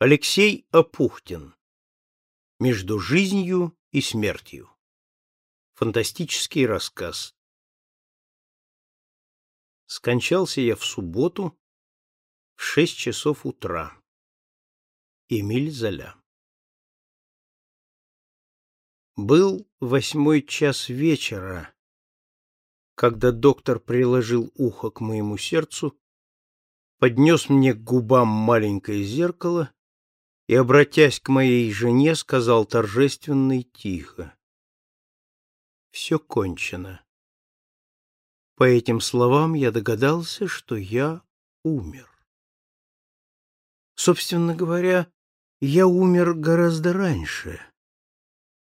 Алексей Апухтин. Между жизнью и смертью. Фантастический рассказ. Скончался я в субботу в шесть часов утра. Эмиль Золя. Был восьмой час вечера, когда доктор приложил ухо к моему сердцу, поднес мне к губам маленькое зеркало и, обратясь к моей жене, сказал торжественно и тихо. «Все кончено». По этим словам я догадался, что я умер. Собственно говоря, я умер гораздо раньше.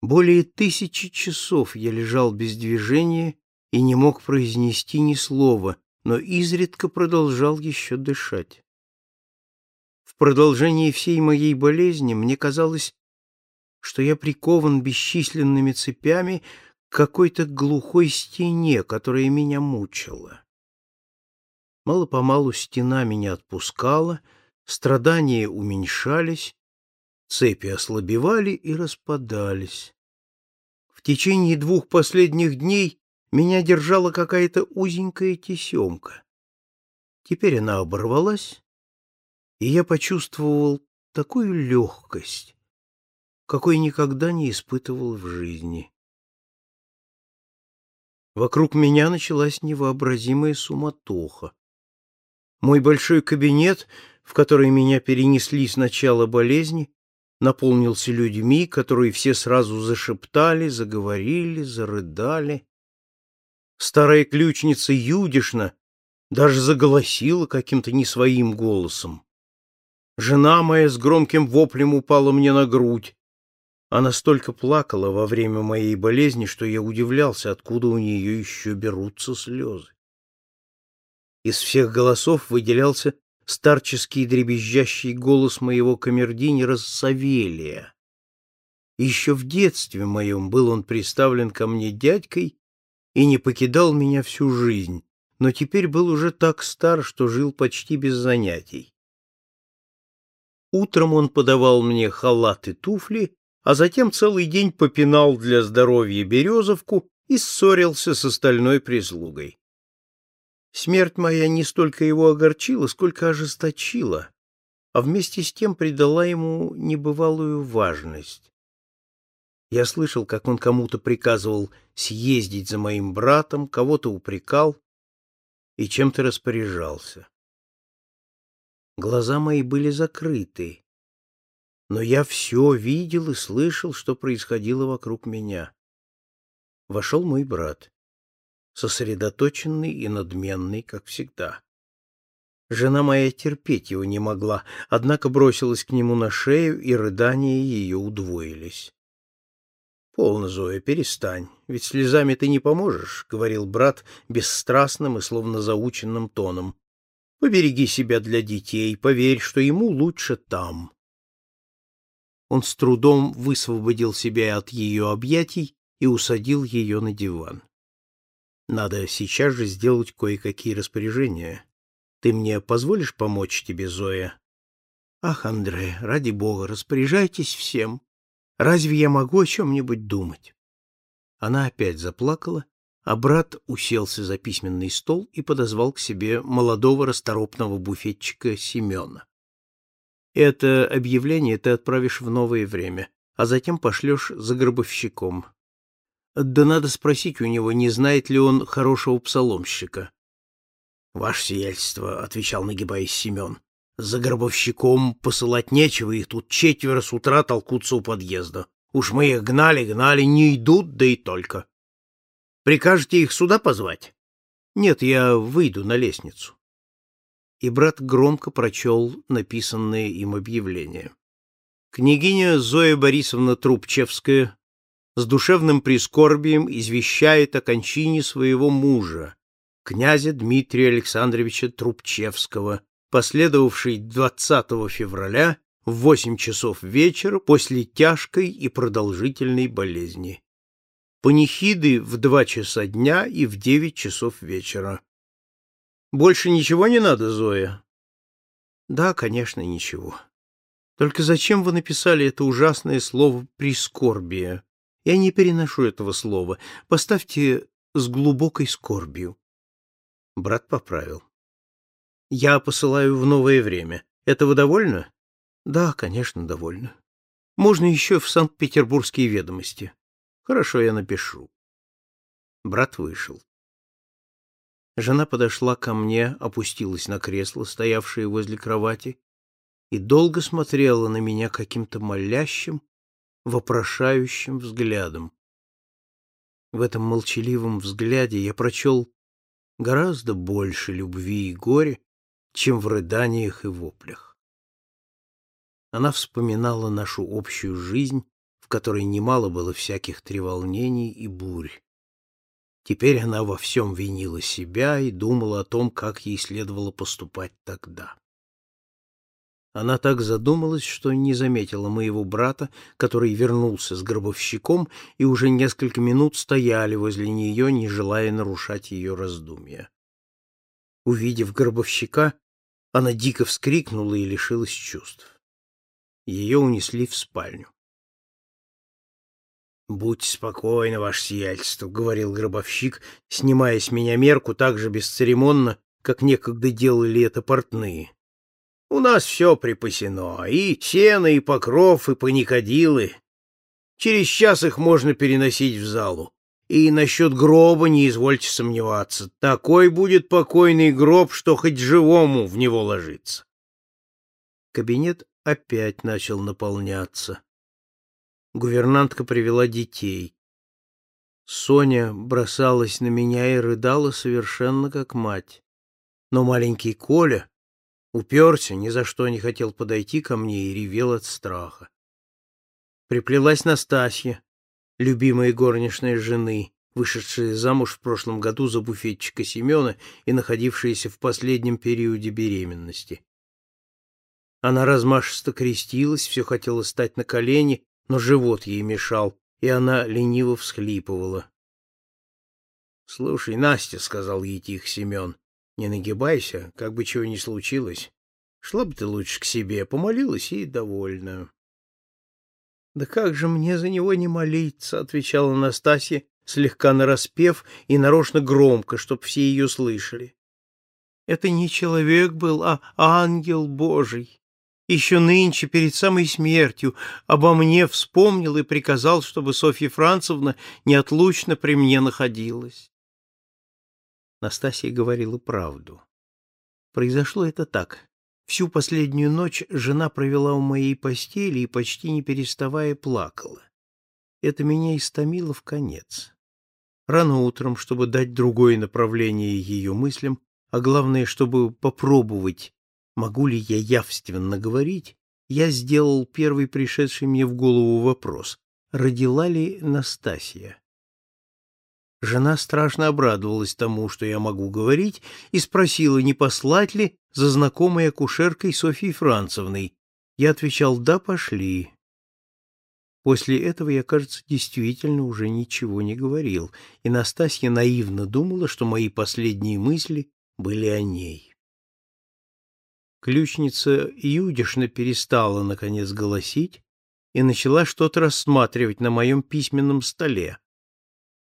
Более тысячи часов я лежал без движения и не мог произнести ни слова, но изредка продолжал еще дышать продолжении всей моей болезни мне казалось, что я прикован бесчисленными цепями к какой-то глухой стене, которая меня мучила. Мало-помалу стена меня отпускала, страдания уменьшались, цепи ослабевали и распадались. В течение двух последних дней меня держала какая-то узенькая тесемка. Теперь она оборвалась, и я почувствовал такую легкость, какой никогда не испытывал в жизни. Вокруг меня началась невообразимая суматоха. Мой большой кабинет, в который меня перенесли с начала болезни, наполнился людьми, которые все сразу зашептали, заговорили, зарыдали. Старая ключница Юдишна даже заголосила каким-то не своим голосом. Жена моя с громким воплем упала мне на грудь. Она столько плакала во время моей болезни, что я удивлялся, откуда у нее еще берутся слезы. Из всех голосов выделялся старческий дребезжащий голос моего камердинера Савелия. Еще в детстве моем был он приставлен ко мне дядькой и не покидал меня всю жизнь, но теперь был уже так стар, что жил почти без занятий. Утром он подавал мне халат и туфли, а затем целый день попинал для здоровья березовку и ссорился с остальной прислугой. Смерть моя не столько его огорчила, сколько ожесточила, а вместе с тем придала ему небывалую важность. Я слышал, как он кому-то приказывал съездить за моим братом, кого-то упрекал и чем-то распоряжался. Глаза мои были закрыты, но я все видел и слышал, что происходило вокруг меня. Вошел мой брат, сосредоточенный и надменный, как всегда. Жена моя терпеть его не могла, однако бросилась к нему на шею, и рыдания ее удвоились. — Полно, Зоя, перестань, ведь слезами ты не поможешь, — говорил брат бесстрастным и словно заученным тоном. Побереги себя для детей, поверь, что ему лучше там. Он с трудом высвободил себя от ее объятий и усадил ее на диван. Надо сейчас же сделать кое-какие распоряжения. Ты мне позволишь помочь тебе, Зоя? Ах, Андре, ради бога, распоряжайтесь всем. Разве я могу о чем-нибудь думать? Она опять заплакала а брат уселся за письменный стол и подозвал к себе молодого расторопного буфетчика Семена. «Это объявление ты отправишь в новое время, а затем пошлешь за гробовщиком. Да надо спросить у него, не знает ли он хорошего псаломщика». «Ваше сиятельство», — отвечал, нагибаясь Семен, — «за гробовщиком посылать нечего, их тут четверо с утра толкутся у подъезда. Уж мы их гнали, гнали, не идут, да и только». Прикажете их сюда позвать? Нет, я выйду на лестницу. И брат громко прочел написанное им объявление. Княгиня Зоя Борисовна Трубчевская с душевным прискорбием извещает о кончине своего мужа, князя Дмитрия Александровича Трубчевского, последовавшей 20 февраля в 8 часов вечера после тяжкой и продолжительной болезни панихиды в два часа дня и в девять часов вечера. Больше ничего не надо, Зоя? Да, конечно, ничего. Только зачем вы написали это ужасное слово «прискорбие»? Я не переношу этого слова. Поставьте «с глубокой скорбью». Брат поправил. Я посылаю в новое время. Этого довольно? Да, конечно, довольно. Можно еще в Санкт-Петербургские ведомости. Хорошо, я напишу. Брат вышел. Жена подошла ко мне, опустилась на кресло, стоявшее возле кровати, и долго смотрела на меня каким-то молящим, вопрошающим взглядом. В этом молчаливом взгляде я прочел гораздо больше любви и горя, чем в рыданиях и воплях. Она вспоминала нашу общую жизнь, в которой немало было всяких треволнений и бурь. Теперь она во всем винила себя и думала о том, как ей следовало поступать тогда. Она так задумалась, что не заметила моего брата, который вернулся с гробовщиком и уже несколько минут стояли возле нее, не желая нарушать ее раздумья. Увидев гробовщика, она дико вскрикнула и лишилась чувств. Ее унесли в спальню. «Будьте спокойны, ваше сиятельство», — говорил гробовщик, снимая с меня мерку так же бесцеремонно, как некогда делали это портные. У нас все припасено, и сено, и покров, и паникодилы. Через час их можно переносить в залу. И насчет гроба не извольте сомневаться. Такой будет покойный гроб, что хоть живому в него ложиться. Кабинет опять начал наполняться. Гувернантка привела детей. Соня бросалась на меня и рыдала совершенно как мать. Но маленький Коля, Уперся, ни за что не хотел подойти ко мне и ревел от страха. Приплелась Настасья, любимая горничная жены, вышедшая замуж в прошлом году за буфетчика Семена и находившаяся в последнем периоде беременности. Она размашисто крестилась, все хотела стать на колени, но живот ей мешал, и она лениво всхлипывала. — Слушай, Настя, — сказал ей тихо Семен, не нагибайся, как бы чего ни случилось. Шла бы ты лучше к себе, помолилась и довольна. — Да как же мне за него не молиться, — отвечала Настасья, слегка нараспев и нарочно громко, чтоб все ее слышали. Это не человек был, а ангел Божий. Еще нынче, перед самой смертью, обо мне вспомнил и приказал, чтобы Софья Францевна неотлучно при мне находилась. Настасья говорила правду. Произошло это так. Всю последнюю ночь жена провела у моей постели и почти не переставая плакала. Это меня истомило в конец. Рано утром, чтобы дать другое направление ее мыслям, а главное, чтобы попробовать, могу ли я явственно говорить, я сделал первый пришедший мне в голову вопрос, родила ли Настасья. Жена страшно обрадовалась тому, что я могу говорить, и спросила, не послать ли за знакомой акушеркой Софьей Францевной. Я отвечал «да, пошли». После этого я, кажется, действительно уже ничего не говорил, и Настасья наивно думала, что мои последние мысли были о ней. Ключница юдишно перестала, наконец, голосить и начала что-то рассматривать на моем письменном столе.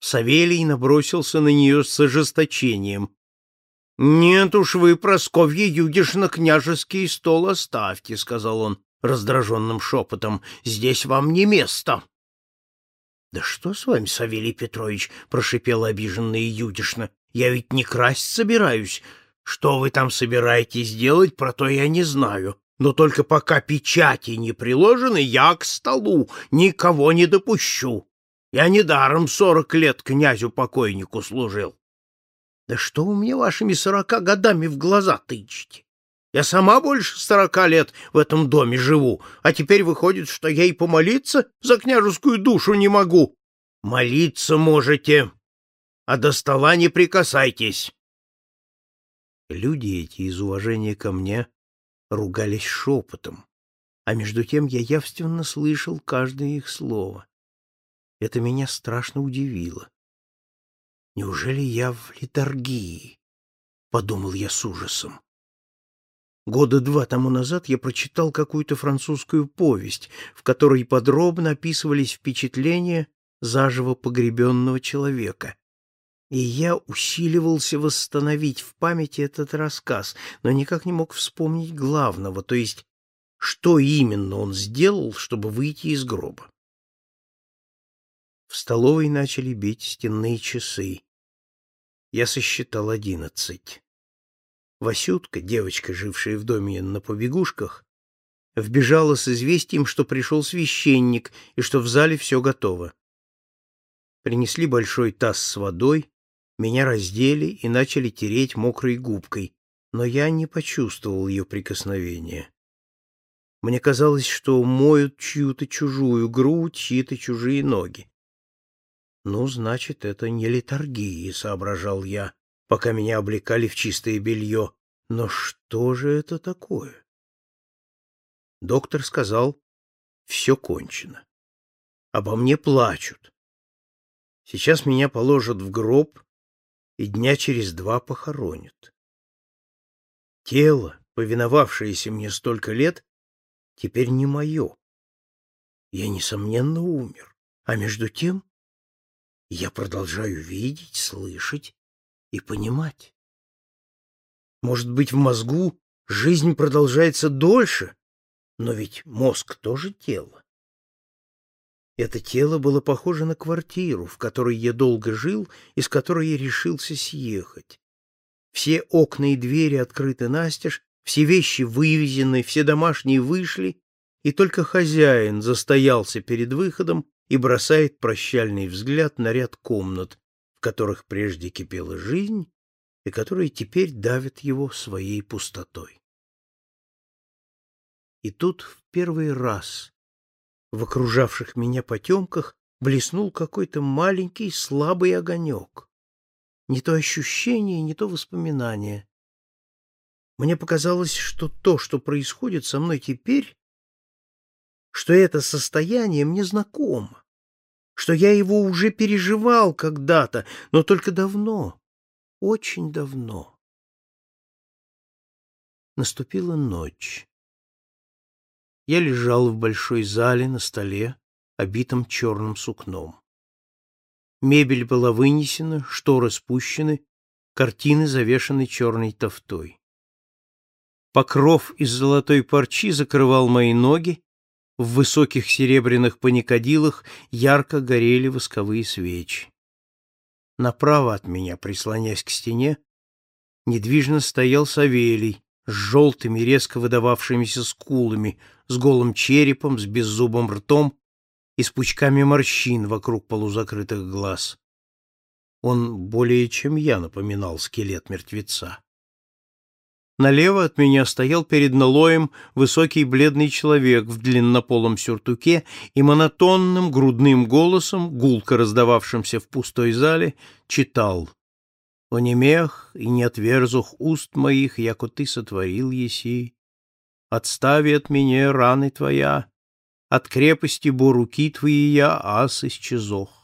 Савелий набросился на нее с ожесточением. — Нет уж вы, Просковья Юдишна, княжеский стол оставьте, — сказал он раздраженным шепотом. — Здесь вам не место. — Да что с вами, Савелий Петрович? — прошипела обиженная Юдишна. — Я ведь не красть собираюсь. Что вы там собираетесь делать, про то я не знаю. Но только пока печати не приложены, я к столу никого не допущу. Я недаром сорок лет князю-покойнику служил. Да что вы мне вашими сорока годами в глаза тычете? Я сама больше сорока лет в этом доме живу, а теперь выходит, что я и помолиться за княжескую душу не могу. Молиться можете, а до стола не прикасайтесь. Люди эти из уважения ко мне ругались шепотом, а между тем я явственно слышал каждое их слово. Это меня страшно удивило. Неужели я в литургии? Подумал я с ужасом. Года два тому назад я прочитал какую-то французскую повесть, в которой подробно описывались впечатления заживо погребенного человека. И я усиливался восстановить в памяти этот рассказ, но никак не мог вспомнить главного, то есть, что именно он сделал, чтобы выйти из гроба. В столовой начали бить стенные часы. Я сосчитал одиннадцать. Васютка, девочка, жившая в доме на побегушках, вбежала с известием, что пришел священник и что в зале все готово. Принесли большой таз с водой, меня раздели и начали тереть мокрой губкой, но я не почувствовал ее прикосновения. Мне казалось, что моют чью-то чужую грудь, чьи-то чужие ноги. Ну, значит, это не литургия, соображал я, пока меня облекали в чистое белье. Но что же это такое? Доктор сказал, все кончено. Обо мне плачут. Сейчас меня положат в гроб и дня через два похоронят. Тело, повиновавшееся мне столько лет, теперь не мое. Я, несомненно, умер. А между тем я продолжаю видеть, слышать и понимать. Может быть, в мозгу жизнь продолжается дольше, но ведь мозг тоже тело. Это тело было похоже на квартиру, в которой я долго жил и с которой я решился съехать. Все окна и двери открыты настежь, все вещи вывезены, все домашние вышли, и только хозяин застоялся перед выходом и бросает прощальный взгляд на ряд комнат, в которых прежде кипела жизнь и которые теперь давят его своей пустотой. И тут в первый раз в окружавших меня потемках блеснул какой-то маленький слабый огонек. Не то ощущение, не то воспоминание. Мне показалось, что то, что происходит со мной теперь, что это состояние мне знакомо, что я его уже переживал когда-то, но только давно, очень давно. Наступила ночь. Я лежал в большой зале на столе, обитом черным сукном. Мебель была вынесена, шторы спущены, картины завешаны черной тофтой. Покров из золотой парчи закрывал мои ноги, в высоких серебряных паникадилах ярко горели восковые свечи. Направо от меня, прислонясь к стене, недвижно стоял Савелий с желтыми, резко выдававшимися скулами, с голым черепом, с беззубым ртом и с пучками морщин вокруг полузакрытых глаз. Он более чем я напоминал скелет мертвеца. Налево от меня стоял перед налоем высокий бледный человек в длиннополом сюртуке и монотонным грудным голосом, гулко раздававшимся в пустой зале, читал «О немех и не отверзух уст моих, яко ты сотворил еси, отстави от меня раны твоя, от крепости бо руки твои я ас исчезох».